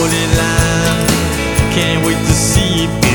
holy land. Can't wait to see it.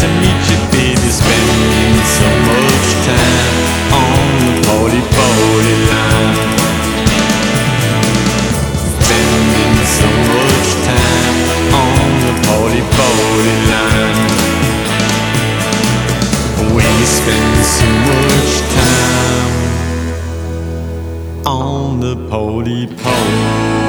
to meet you, baby. Spending so much time on the party, party line. Spending so much time on the party, party line. We spend so much time on the party, party.